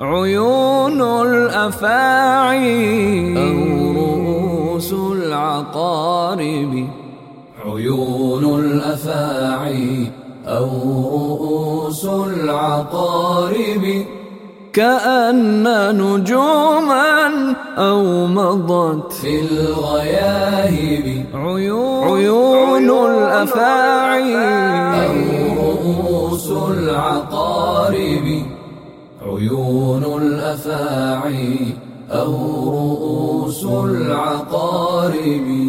عيون الأفاعي أو رؤوس العقارب. عيون الأفاعي أو رؤوس العقارب. كأن نجوما أو مضت في الغياهب. عيون, عيون الأفاعي أو رؤوس العقارب. عيون الأفاعي أو رؤوس العقارب.